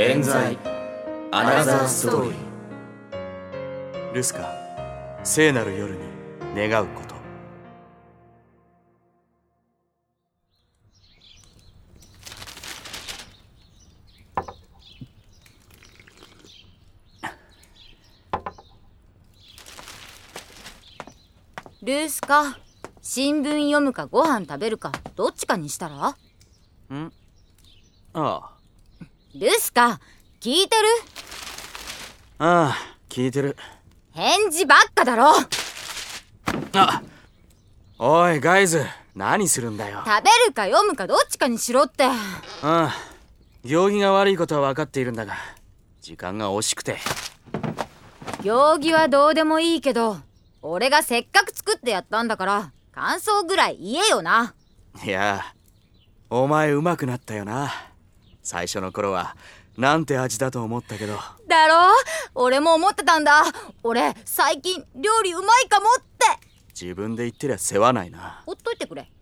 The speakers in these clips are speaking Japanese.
冤罪。アナザーストーリー。ルスカ聖なる夜に願うこと。ルースカ新聞読むかご飯食べるかどっちかにしたら？ん？ああルスカ聞いてる？ああ聞いてる。返事ばっかだろ！あおいガイズ何するんだよ？食べるか読むかどっちかにしろって。ああ行儀が悪いことは分かっているんだが時間が惜しくて。行儀はどうでもいいけど俺がせっかく作ってやったんだから感想ぐらい言えよな。いやお前うまくなったよな最初の頃はなんて味だと思ったけど。だろ？俺も思ってたんだ。俺最近料理うまいかもって。自分で言ってりゃ世話ないな。ほっといてくれ。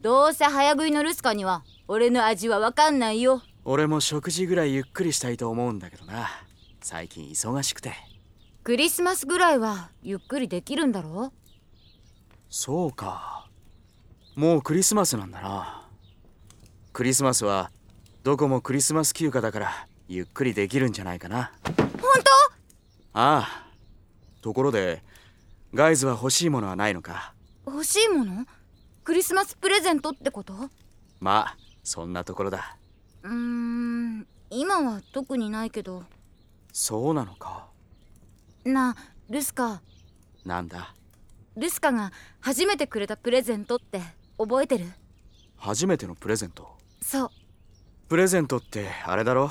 どうせ早食いのルスカには俺の味は分かんないよ。俺も食事ぐらいゆっくりしたいと思うんだけどな。最近忙しくて。クリスマスぐらいはゆっくりできるんだろ？そうか。もうクリスマスなんだな。クリスマスはどこもクリスマス休暇だからゆっくりできるんじゃないかな。本当？ああ。ところでガイズは欲しいものはないのか？欲しいもの？クリスマスプレゼントってこと？まあそんなところだ。うーん今は特にないけど。そうなのか？なあルスカ。なんだ？ルスカが初めてくれたプレゼントって覚えてる？初めてのプレゼント？そうプレゼントってあれだろ？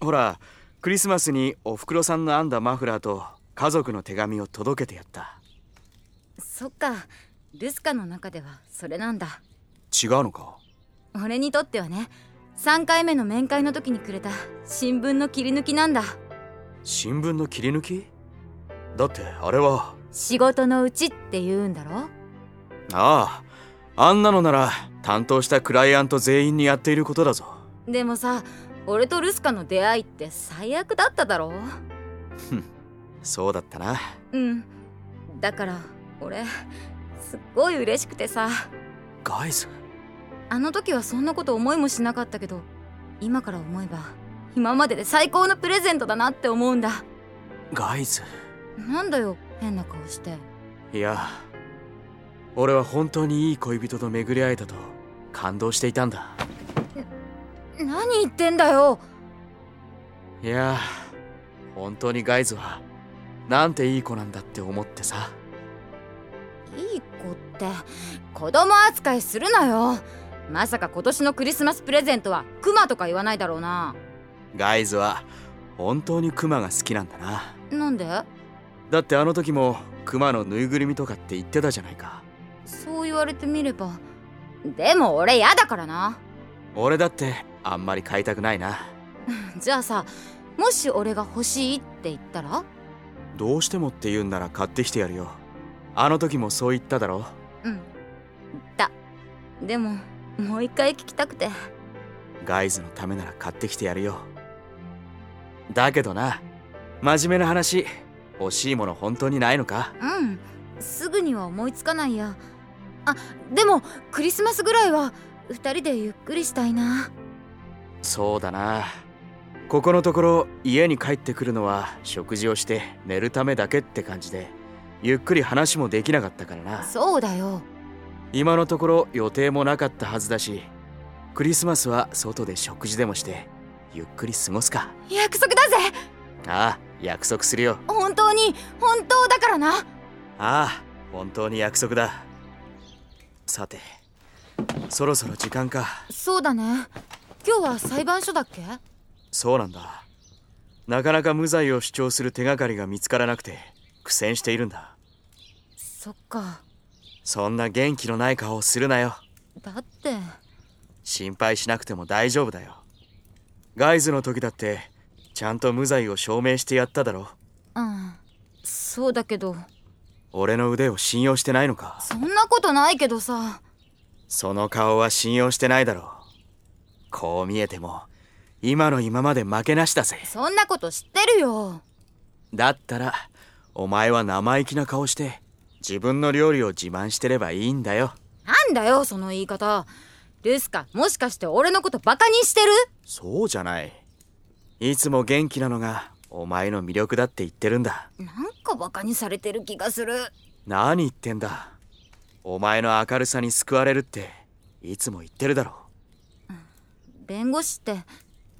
ほらクリスマスにおふくろさんの編んだマフラーと家族の手紙を届けてやった。そっか。ルスカの中ではそれなんだ。違うのか？俺にとってはね3回目の面会の時にくれた新聞の切り抜きなんだ。新聞の切り抜き？だってあれは仕事のうちって言うんだろ？あああんなのなら担当したクライアント全員にやっていることだぞでもさ俺とルスカの出会いって最悪だっただろ？そうだったな。うん。だから俺すっごい嬉しくてさ。ガイズ？あの時はそんなこと思いもしなかったけど今から思えば今までで最高のプレゼントだなって思うんだ。ガイズ？なんだよ変な顔して。いや俺は本当にいい恋人と巡り会えたと感動していたんだ何言ってんだよ。いや本当にガイズはなんていい子なんだって思ってさ。いい子って子供扱いするなよ。まさか今年のクリスマスプレゼントはクマとか言わないだろうな。ガイズは本当にクマが好きなんだな。なんで？だってあの時もクマのぬいぐるみとかって言ってたじゃないか。そう言われてみれば。でも俺嫌だからな。俺だってあんまり買いたくないな。じゃあさもし俺が欲しいって言ったら？どうしてもって言うんなら買ってきてやるよ。あの時もそう言っただろう。ん。だ。でももう一回聞きたくて。ガイズのためなら買ってきてやるよ。だけどな真面目な話欲しいもの本当にないのか？うん。すぐには思いつかないや。あでもクリスマスぐらいは2人でゆっくりしたいなそうだな。ここのところ家に帰ってくるのは食事をして寝るためだけって感じでゆっくり話もできなかったからな。そうだよ。今のところ予定もなかったはずだしクリスマスは外で食事でもしてゆっくり過ごすか。約束だぜ。ああ約束するよ。本当に本当だからな。ああ本当に約束だ。さてそろそろ時間か。そうだね今日は裁判所だっけ？そうなんだ。なかなか無罪を主張する手がかりが見つからなくて苦戦しているんだ。そっか。そんな元気のない顔をするなよ。だって。心配しなくても大丈夫だよ。ガイズの時だってちゃんと無罪を証明してやっただろう。ん。そうだけど。俺の腕を信用してないのか。そんなことないけどさ。その顔は信用してないだろうこう見えても今の今まで負けなしだぜ。そんなこと知ってるよ。だったらお前は生意気な顔して自分の料理を自慢してればいいんだよ。なんだよその言い方。ルスカもしかして俺のことバカにしてる？そうじゃない。いつも元気なのがお前の魅力だって言ってるんだ。なんかバカにされてる気がする。何言ってんだ。お前の明るさに救われるっていつも言ってるだろ弁護士って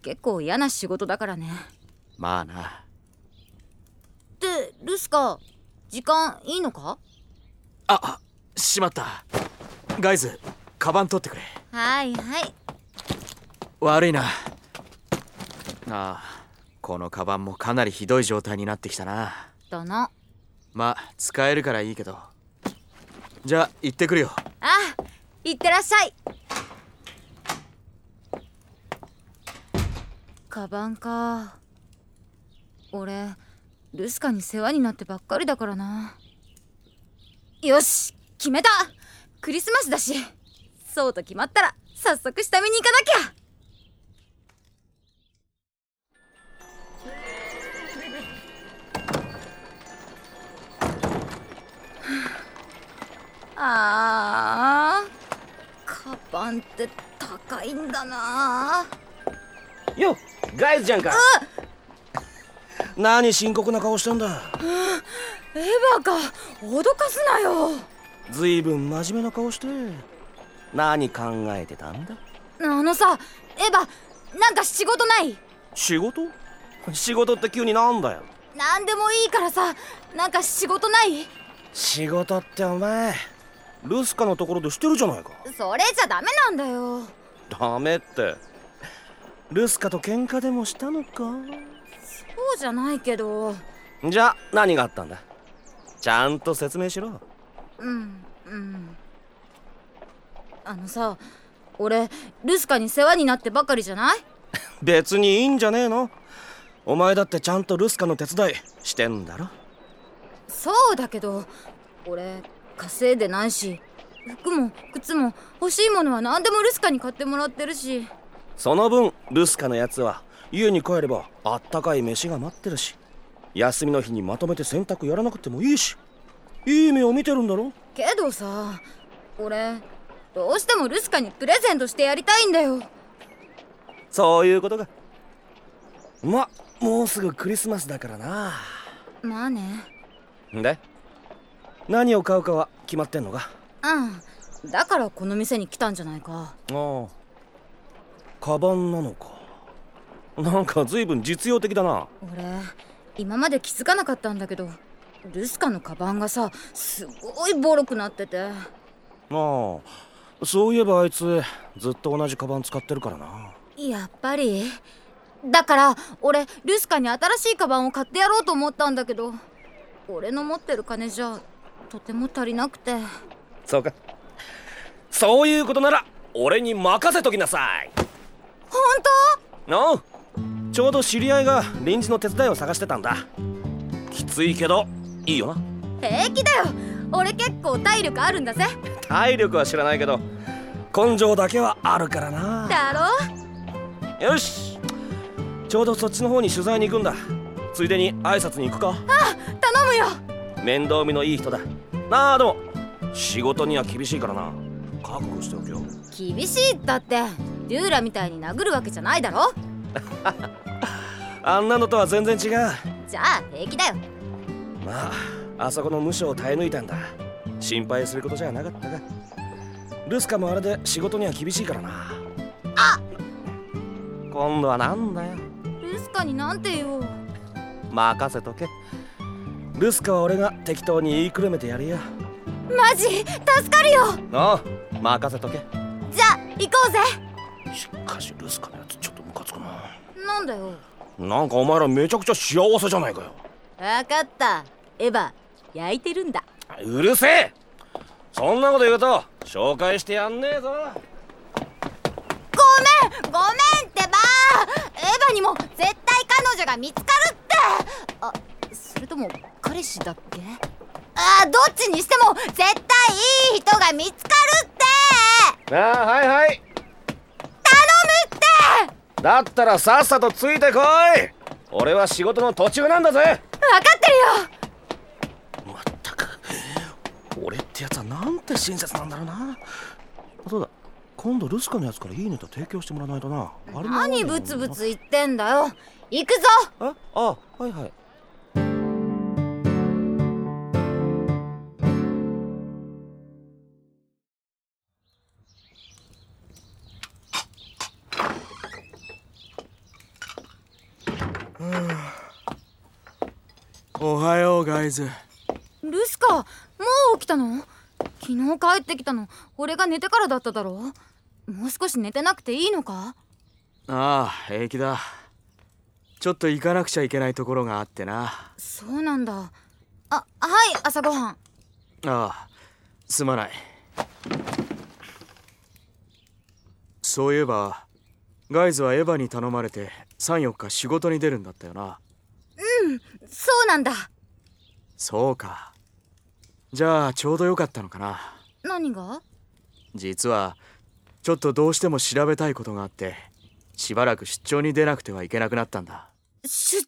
結構嫌な仕事だからね。まあな。でルスカ時間いいのか？あしまった。ガイズカバン取ってくれ。はいはい。悪いな。ああこのカバンもかなりひどい状態になってきたな。だな。まあ使えるからいいけど。じゃあ行ってくるよ。あいってらっしゃいカバンか。俺ルスカに世話になってばっかりだからな。よし決めた。クリスマスだし。そうと決まったら早速下見に行かなきゃ。あーカバンって高いんだな。よっ。ガイズちゃんか。何深刻な顔してんだ。エヴァか脅かすなよ。ずいぶん真面目な顔して。何考えてたんだ。あのさエヴァなんか仕事ない？仕事？仕事って急になんだよ。なんでもいいからさなんか仕事ない？仕事ってお前ルスカのところでしてるじゃないか。それじゃダメなんだよ。ダメってルスカと喧嘩でもしたのか？そうじゃないけど。じゃあ何があったんだ？ちゃんと説明しろ。うんうん。あのさ俺ルスカに世話になってばかりじゃない？別にいいんじゃねえの。お前だってちゃんとルスカの手伝いしてんだろ。そうだけど俺稼いでないし服も靴も欲しいものは何でもルスカに買ってもらってるしその分ルスカのやつは家に帰ればあったかい飯が待ってるし休みの日にまとめて洗濯やらなくてもいいし。いい目を見てるんだろ？けどさ俺どうしてもルスカにプレゼントしてやりたいんだよ。そういうことか。まもうすぐクリスマスだからな。まあね。で何を買うかは決まってんのか？うんだからこの店に来たんじゃないか。ああカバンなのか。なんか随分実用的だな。俺今まで気づかなかったんだけどルスカのカバンがさすごいボロくなってて。ああそういえばあいつずっと同じカバン使ってるからな。やっぱり？だから俺ルスカに新しいカバンを買ってやろうと思ったんだけど俺の持ってる金じゃとても足りなくて。そうか。そういうことなら俺に任せときなさい本おうちょうど知り合いが臨時の手伝いを探してたんだ。きついけどいいよな。当平気だよ。俺結構体力あるんだぜ。体力は知らないけど根性だけはあるからな。だろ？よし。ちょうどそっちの方に取材に行くんだ。ついでに挨拶に行くか。頼むよ。面倒見のいい人だ。なあでも仕事には厳しいからな。覚悟しておけよ。厳しい？ったってデューラみたいに殴るわけじゃないだろ？あんなのとは全然違う。じゃあ平気だよ。まああそこの無償を耐え抜いたんだ。心配することじゃなかったが。ルスカもあれで仕事には厳しいからな。あ！今度はなんだよ。ルスカになんて言おう。任せとけ。ルスカは俺が適当に言いくるめてやるよ。マジ？助かるよ。ああ任せとけ。じゃあ行こうぜしかしルスカのやつちょっとムカつくな。なんだよ。なんかお前らめちゃくちゃ幸せじゃないかよ。わかった。エヴァ焼いてるんだ。うるせえ。そんなこと言うと紹介してやんねえぞ。ごめんごめんってば。エヴァにも絶対彼女が見つかるって。あそれとも彼氏だっけ？あどっちにしても絶対いい人が見つかるって。ああはいはいだったらさっさとついてこい。俺は仕事の途中なんだぜ。分かってるよ。まったく。俺ってやつはなんて親切なんだろうな。そうだ？今度ルスカのやつからいいネタ提供してもらわないとな。あれも何ブツブツ言ってんだよ。行くぞ。え？あはいはい おはようガイズ。ルスカもう起きたの？昨日帰ってきたの。俺が寝てからだっただろ？もう少し寝てなくていいのか？ああ平気だ。ちょっと行かなくちゃいけないところがあってな。そうなんだ。あはい朝ごはん。ああすまない。そういえばガイズはエヴァに頼まれて34日仕事に出るんだったよな。そうなんだ。そうか。じゃあちょうどよかったのかな。何が？実はちょっとどうしても調べたいことがあってしばらく出張に出なくてはいけなくなったんだ。出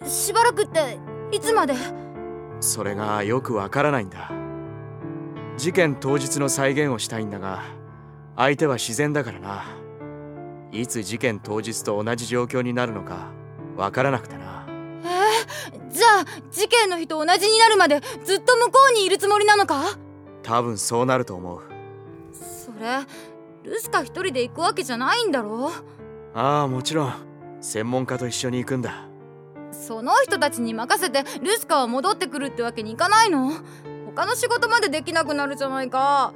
張？しばらくっていつまで？それがよくわからないんだ。事件当日の再現をしたいんだが相手は自然だからないつ事件当日と同じ状況になるのかわからなくてな。じゃあ事件の日と同じになるまでずっと向こうにいるつもりなのか？多分そうなると思う。それルスカ一人で行くわけじゃないんだろ？ああもちろん。専門家と一緒に行くんだ。その人たちに任せてルスカは戻ってくるってわけにいかないの？他の仕事までできなくなるじゃないか。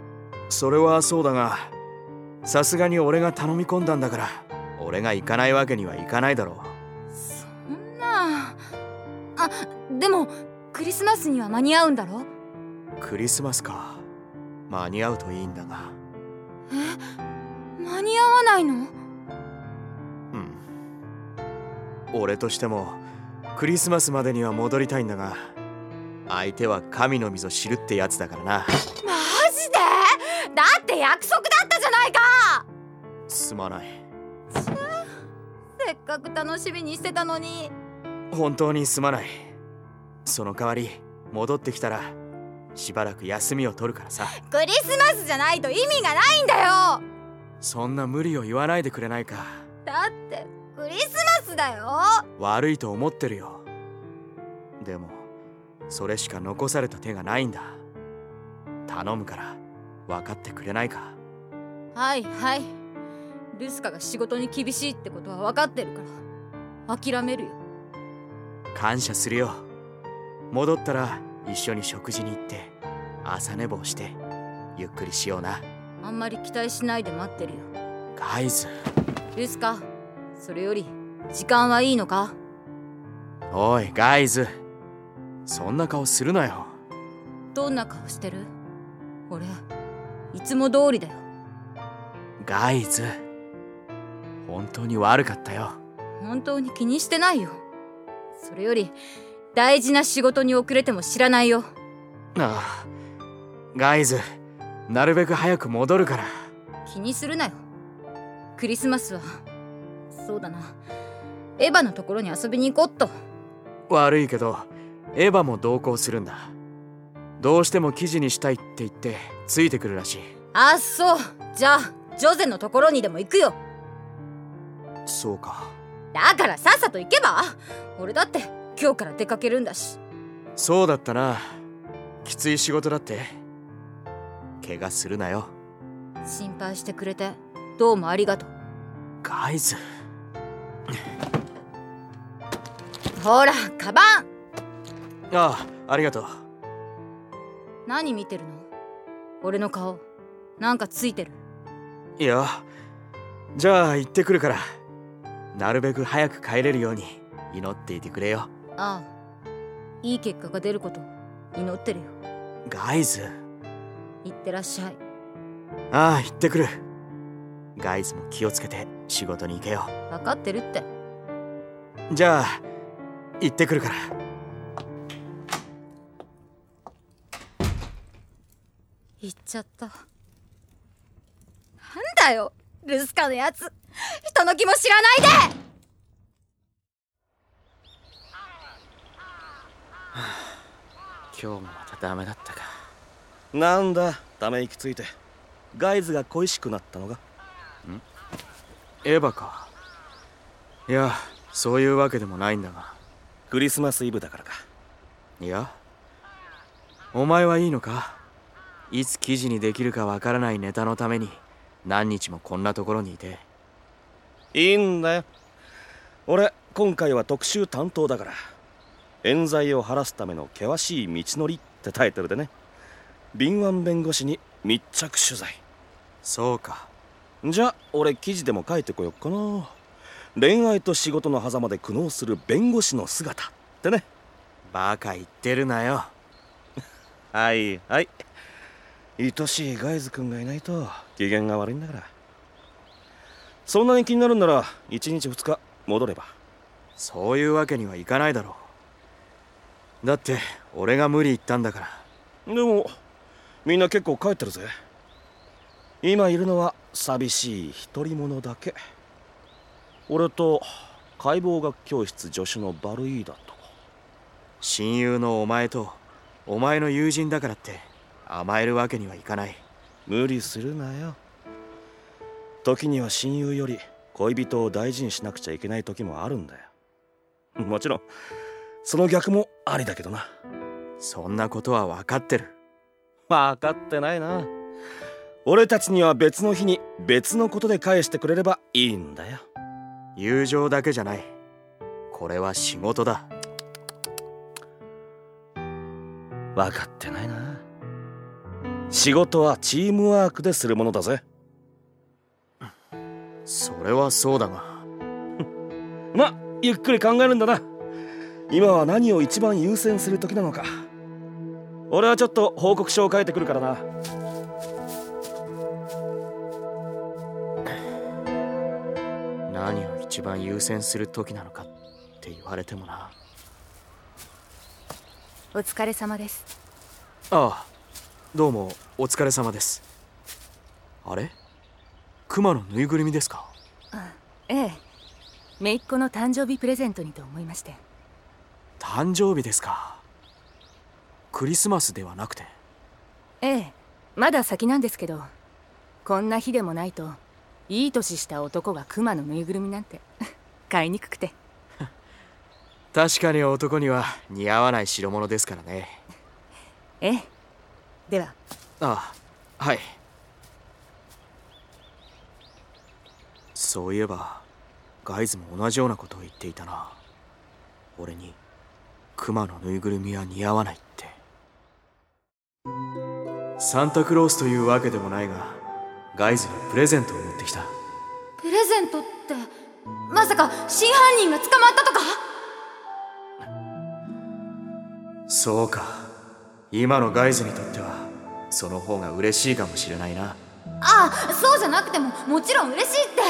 それはそうだがさすがに俺が頼み込んだんだから俺が行かないわけにはいかないだろそんな。あでもクリスマスには間に合うんだろ？うクリスマスか。間に合うといいんだが。間に合わないの？うん。俺としてもクリスマスまでには戻りたいんだが相手は神の溝知るってやつだからなだって約束だったじゃないか！すまない。せっかく楽しみにしてたのに。本当にすまない。その代わり戻ってきたらしばらく休みを取るからさ。クリスマスじゃないと意味がないんだよ！そんな無理を言わないでくれないか。だってクリスマスだよ！悪いと思ってるよ。でもそれしか残された手がないんだ。頼むから分かってくれないか？はいはい。ルスカが仕事に厳しいってことは分かってるから。諦めるよ。感謝するよ。戻ったら一緒に食事に行って朝寝坊してゆっくりしような。あんまり期待しないで待ってるよ。ガイズ。ルスカそれより時間はいいのか？おいガイズ。そんな顔するなよ。どんな顔してる？俺いつも通りだよ。ガイズ本当に悪かったよ。本当に気にしてないよ。それより大事な仕事に遅れても知らないよ。ああガイズなるべく早く戻るから。気にするなよ。クリスマスはそうだな。エヴァのところに遊びに行こっと。悪いけどエヴァも同行するんだ。どうしても記事にしたいって言ってついてくるらしい。あそう。じゃあジョゼのところにでも行くよ。そうか。だからさっさと行けば。俺だって今日から出かけるんだし。そうだったな。きつい仕事だって。怪我するなよ。心配してくれて。どうもありがとう。ガイズ。ほらカバン。ああありがとう。何見てるの？俺の顔なんかついてる。いやじゃあ行ってくるから。なるべく早く帰れるように祈っていてくれよ。ああ。いい結果が出ること祈ってるよ。ガイズ。いってらっしゃい。ああ行ってくる。ガイズも気をつけて仕事に行けよ。分かってるって。じゃあ行ってくるから行っちゃった。なんだよルスカのやつ。人の気も知らないで。今日もまたダメだったか。なんだため息ついて。ガイズが恋しくなったのが。エヴァか。いやそういうわけでもないんだが。クリスマスイブだからか。いやお前はいいのか？いつ記事にできるかわからないネタのために何日もこんなところにいて。いいんだよ。俺今回は特集担当だから冤罪を晴らすための険しい道のりってタイトルでね。敏腕弁護士に密着取材。そうか。じゃあ俺記事でも書いてこよっかな。恋愛と仕事の狭間で苦悩する弁護士の姿ってね。バカ言ってるなよ。はいはい愛しいガイズ君がいないと機嫌が悪いんだから。そんなに気になるんなら1日2日戻れば。そういうわけにはいかないだろう。だって俺が無理言ったんだから。でもみんな結構帰ってるぜ。今いるのは寂しい独り者だけ。俺と解剖学教室助手のバルイーダと。親友のお前とお前の友人だからって甘えるわけにはいかない。無理するなよ。時には親友より恋人を大事にしなくちゃいけない時もあるんだよ。もちろんその逆もありだけどな。そんなことは分かってる。分かってないな。俺たちには別の日に別のことで返してくれればいいんだよ。友情だけじゃない。これは仕事だ。分かってないな仕事はチームワークでするものだぜ。それはそうだが。まゆっくり考えるんだな。今は何を一番優先する時なのか。俺はちょっと報告書を書いてくるからな。何を一番優先する時なのかって言われてもな。お疲れ様です。ああどうもお疲れ様です。あれ？熊のぬいぐるみですか？ええ。姪っ子の誕生日プレゼントにと思いまして。誕生日ですか？クリスマスではなくて。ええまだ先なんですけどこんな日でもないといい年した男がクマのぬいぐるみなんて 買いにくくて。確かに男には似合わない代物ですからね。ええでは。ああはい。そういえばガイズも同じようなことを言っていたな。俺に熊のぬいぐるみは似合わないって。サンタクロースというわけでもないがガイズにプレゼントを持ってきた。プレゼントってまさか真犯人が捕まったとか？そうか今のガイズにとってはその方が嬉しいかもしれないな。ああそうじゃなくてももちろん嬉しいって。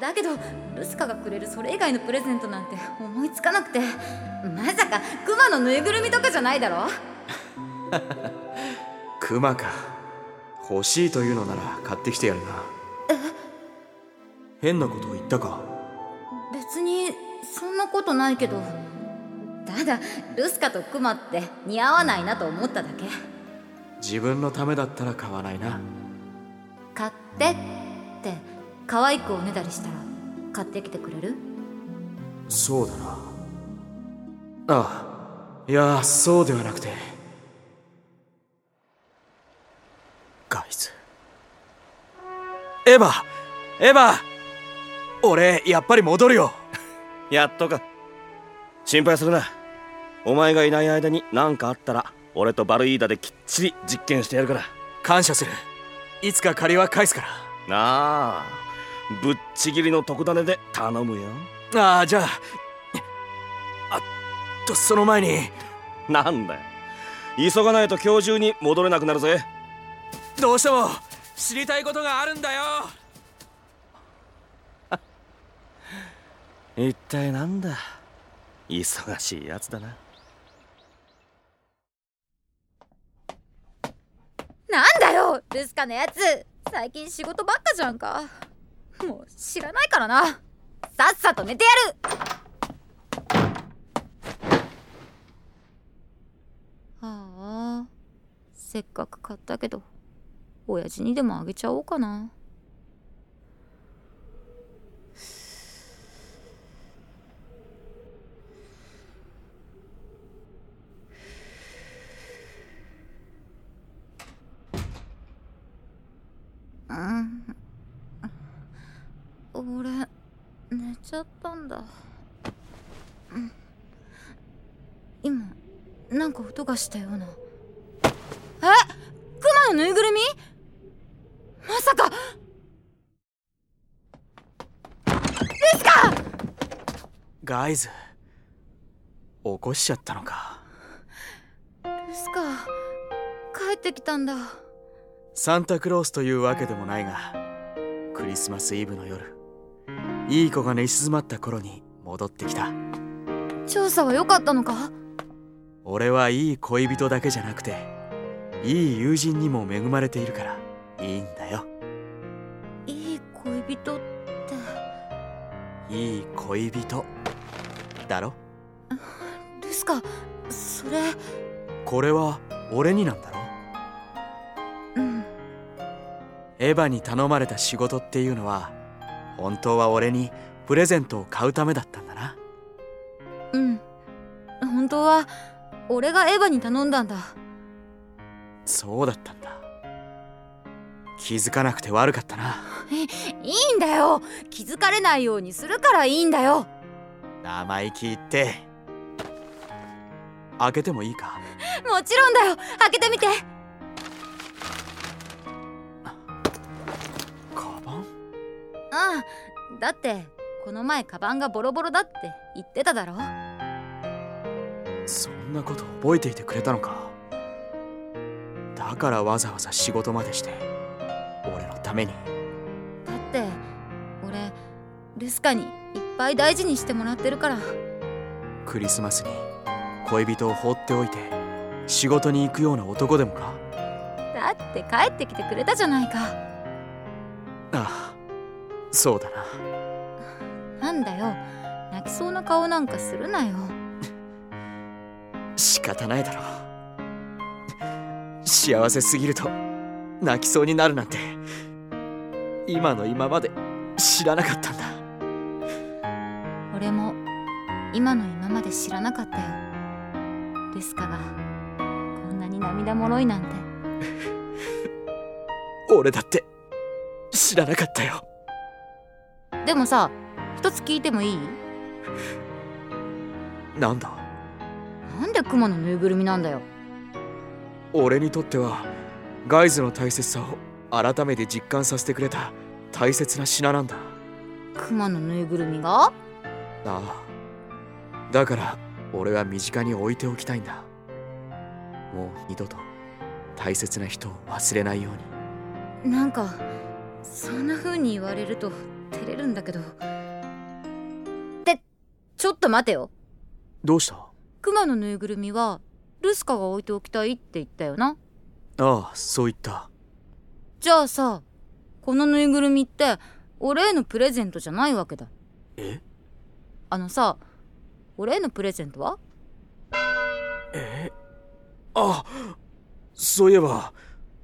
だけどルスカがくれるそれ以外のプレゼントなんて思いつかなくて。まさかクマのぬいぐるみとかじゃないだろ？クマか。欲しいというのなら買ってきてやるな。変なことを言ったか？別にそんなことないけどただルスカとクマって似合わないなと思っただけ。自分のためだったら買わないな。買ってって可愛くおねだりしたら買ってきてくれる？そうだな。ああいやそうではなくて。ガイズエヴァエヴァ俺やっぱり戻るよ。やっとか心配するな。お前がいない間に何かあったら俺とバルイーダできっちり実験してやるから。感謝する。いつか借りは返すかなあぶっちぎりの特ダネで頼むよ。らああじゃああとその前に。なんだよ。急がないと今日中に戻れなくなるぜ。どうしても知りたいことがあるんだよ。一体なんだ？忙しいやつだな。なんだよルスカのやつ。最近仕事ばっかじゃんか。もう知らないからな。さっさと寝てやる。ああせっかく買ったけど親父にでもあげちゃおうかなうん俺寝ちゃったんだうん今なんか音がしたような。え？クマのぬいぐるみ？まさか！ルスカ！ガイズ起こしちゃったのか？ルスカ帰ってきたんだ。サンタクロースというわけでもないがクリスマスイブの夜いい子が寝静まった頃に戻ってきた。調査は良かったのか？俺はいい恋人だけじゃなくていい友人にも恵まれているからいいんだよ。いい恋人って。いい恋人だろ？ルスカそれ。これは俺になんだろ？うん。エヴァに頼まれた仕事っていうのは本当は俺にプレゼントを買うためだったんだな。うん。本当は俺がエヴァに頼んだんだ。そうだったんだ。気づかなくて悪かったな。いいんだよ。気づかれないようにするからいいんだよ。生意気言って。開けてもいいか？もちろんだよ。開けてみて。カバン？ああだってこの前カバンがボロボロだって言ってただろそんなこと覚えていてくれたのか？だからわざわざ仕事までして俺のために。だって俺ルスカにいっぱい大事にしてもらってるから。クリスマスに恋人を放っておいて仕事に行くような男でもか？だって帰ってきてくれたじゃないか。ああそうだな。なんだよ。泣きそうな顔なんかするなよ。仕方ないだろ。幸せすぎると泣きそうになるなんて今の今まで知らなかったんだ。俺も今の今まで知らなかったよ。ルスカがこんなに涙もろいなんて。俺だって知らなかったよ。でもさ一つ聞いてもいい？なんだ？なんでクマのぬいぐるみなんだよ。俺にとってはガイズの大切さを改めて実感させてくれた大切な品なんだ。クマのぬいぐるみが？ああ。だから俺は身近に置いておきたいんだ。もう二度と大切な人を忘れないように。なんかそんな風に言われると照れるんだけどってちょっと待てよどうしたクマのぬいぐるみはルスカが置いておきたいって言ったよな。ああそう言った。じゃあさこのぬいぐるみって俺へのプレゼントじゃないわけだ。え？あのさ俺へのプレゼントは？え？あそういえば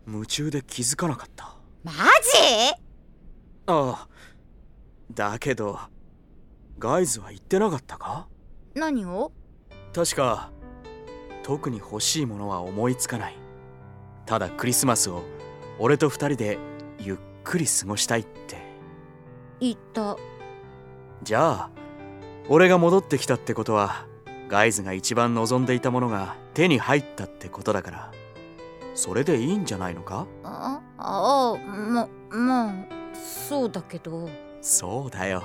夢中で気づかなかった。マジ？ああだけどガイズは言ってなかったか？何を？確か特に欲しいものは思いつかない。ただクリスマスを俺と二人でゆっくり過ごしたいって。言った。じゃあ俺が戻ってきたってことはガイズが一番望んでいたものが手に入ったってことだから。それでいいんじゃないのか？あああままあそうだけど。うそうだよ。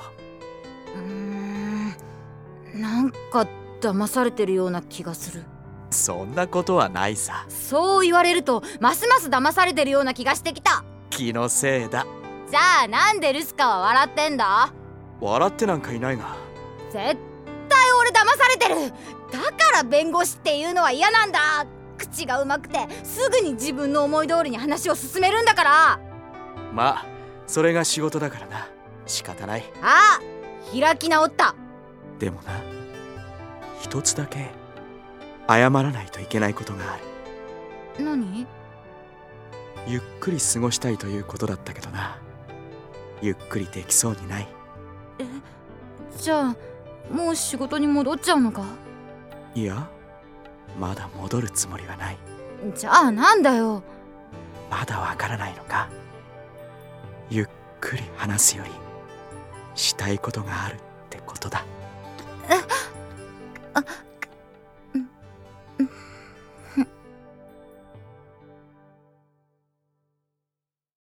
ーんなんか騙されてるような気がする。そんなことはないさ。そう言われるとますます騙されてるような気がしてきた。気のせいだ。じゃあなんでルスカは笑ってんだ？笑ってなんかいないが。絶対俺騙されてる。だから弁護士っていうのは嫌なんだ。口がうまくてすぐに自分の思い通りに話を進めるんだから。まあそれが仕事だからな。仕方ない。あ開き直った。でもな一つだけ謝らないといけないことがある。何？ゆっくり過ごしたいということだったけどな。ゆっくりできそうにない。じゃあもう仕事に戻っちゃうのか？いやまだ戻るつもりはない。じゃあなんだよ？まだわからないのか？ゆっくり話すよりしたいことがあるってことだあ